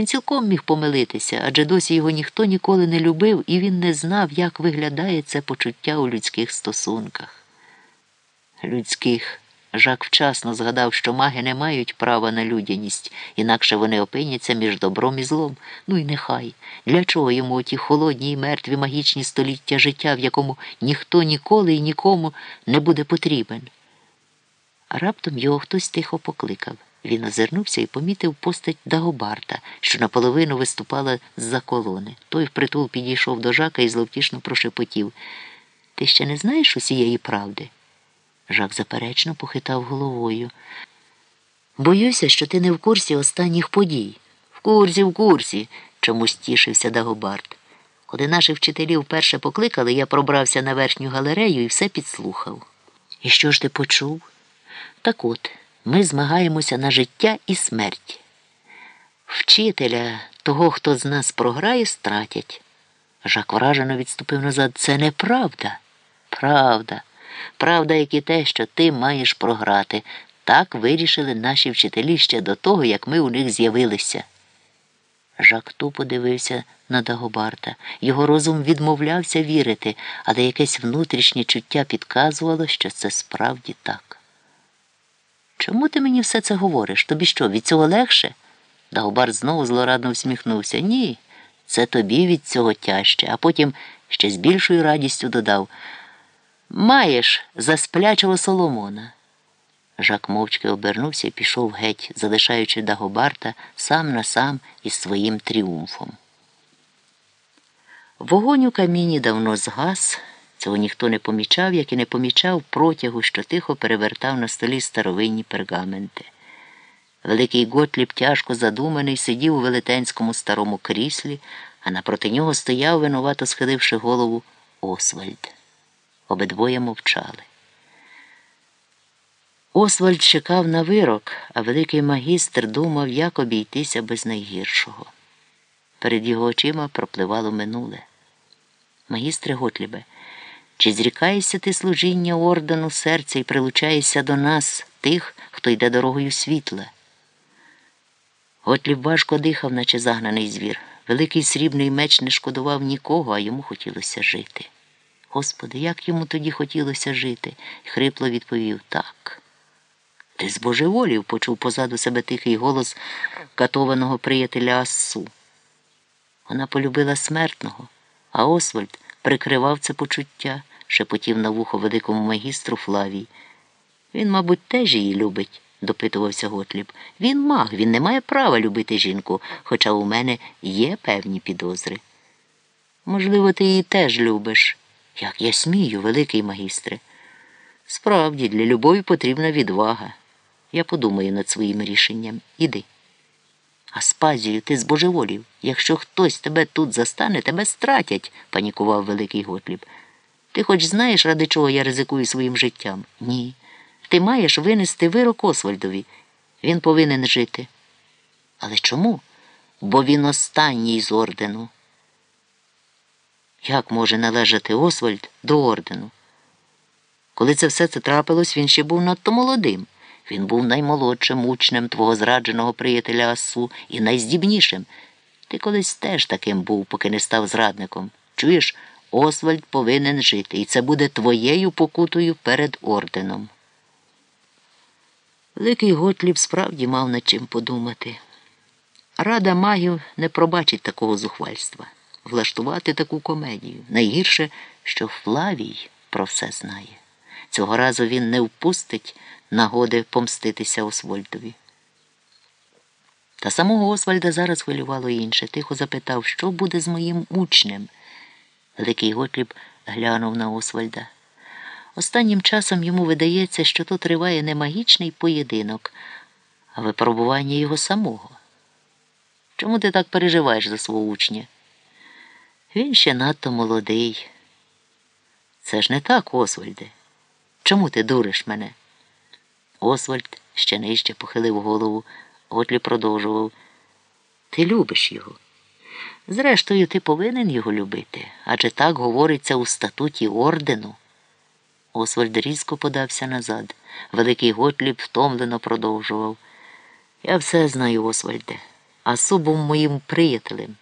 Він цілком міг помилитися, адже досі його ніхто ніколи не любив, і він не знав, як виглядає це почуття у людських стосунках. Людських. Жак вчасно згадав, що маги не мають права на людяність, інакше вони опиняться між добром і злом. Ну і нехай. Для чого йому ті холодні і мертві магічні століття життя, в якому ніхто ніколи і нікому не буде потрібен? А раптом його хтось тихо покликав. Він озирнувся і помітив постать Дагобарта, що наполовину виступала з-за колони. Той впритул підійшов до жака і зловтішно прошепотів. Ти ще не знаєш усієї правди? Жак заперечно похитав головою. Боюся, що ти не в курсі останніх подій. В курсі, в курсі, чомусь тішився Дагобарт. Коли наших вчителів вперше покликали, я пробрався на верхню галерею і все підслухав. І що ж ти почув? Так от, ми змагаємося на життя і смерть. Вчителя, того, хто з нас програє, стратять. Жак вражено відступив назад. Це неправда. Правда. Правда, як і те, що ти маєш програти. Так вирішили наші вчителі ще до того, як ми у них з'явилися. Жак тупо дивився на Дагобарта. Його розум відмовлявся вірити, але якесь внутрішнє чуття підказувало, що це справді так. Чому ти мені все це говориш? Тобі що, від цього легше? Дагобарт знову злорадно всміхнувся. Ні, це тобі від цього тяжче, а потім ще з більшою радістю додав. Маєш за сплячого Соломона. Жак мовчки обернувся і пішов геть, залишаючи Дагобарта сам на сам із своїм тріумфом. Вогонь у каміні давно згас, цього ніхто не помічав, як і не помічав протягу, що тихо перевертав на столі старовинні пергаменти. Великий Готліб, тяжко задуманий, сидів у велетенському старому кріслі, а напроти нього стояв, винувато схиливши голову, Освальд. Обидвоє мовчали. Освальд чекав на вирок, а великий магістр думав, як обійтися без найгіршого. Перед його очима пропливало минуле. Магістре Готлібе, чи зрікаєшся ти служіння ордену серця і прилучаєшся до нас, тих, хто йде дорогою світла? Готліб важко дихав, наче загнаний звір. Великий срібний меч не шкодував нікого, а йому хотілося жити. Господи, як йому тоді хотілося жити, хрипло відповів так. Ти збожеволів, почув позаду себе тихий голос катованого приятеля Ассу. Вона полюбила смертного, а Освальд прикривав це почуття, шепотів на вухо великому магістру Флавій. Він, мабуть, теж її любить, допитувався Готліб. Він маг, він не має права любити жінку, хоча у мене є певні підозри. Можливо, ти її теж любиш. Як я смію, великий магістре. Справді, для любові потрібна відвага. Я подумаю над своїм рішенням. Іди. Аспазію, ти збожеволів. Якщо хтось тебе тут застане, тебе стратять, панікував великий Готліб. Ти хоч знаєш, ради чого я ризикую своїм життям? Ні. Ти маєш винести вирок Освальдові. Він повинен жити. Але чому? Бо він останній з ордену. Як може належати Освальд до ордену? Коли це все це трапилось, він ще був надто молодим. Він був наймолодшим учнем твого зрадженого приятеля Асу і найздібнішим. Ти колись теж таким був, поки не став зрадником. Чуєш, Освальд повинен жити, і це буде твоєю покутою перед орденом. Великий Готліб справді мав над чим подумати. Рада магів не пробачить такого зухвальства влаштувати таку комедію. Найгірше, що Флавій про все знає. Цього разу він не впустить нагоди помститися Освальдові. Та самого Освальда зараз хвилювало інше. Тихо запитав, що буде з моїм учнем. Великий Готліб глянув на Освальда. Останнім часом йому видається, що тут триває не магічний поєдинок, а випробування його самого. Чому ти так переживаєш за свого учня? Він ще надто молодий. Це ж не так, Освальде. Чому ти дуриш мене? Освальд ще нижче похилив голову, Готлі продовжував. Ти любиш його. Зрештою, ти повинен його любити, адже так говориться у статуті ордену. Освальд різко подався назад. Великий Готліб втомлено продовжував. Я все знаю, Освальде. особом моїм приятелем.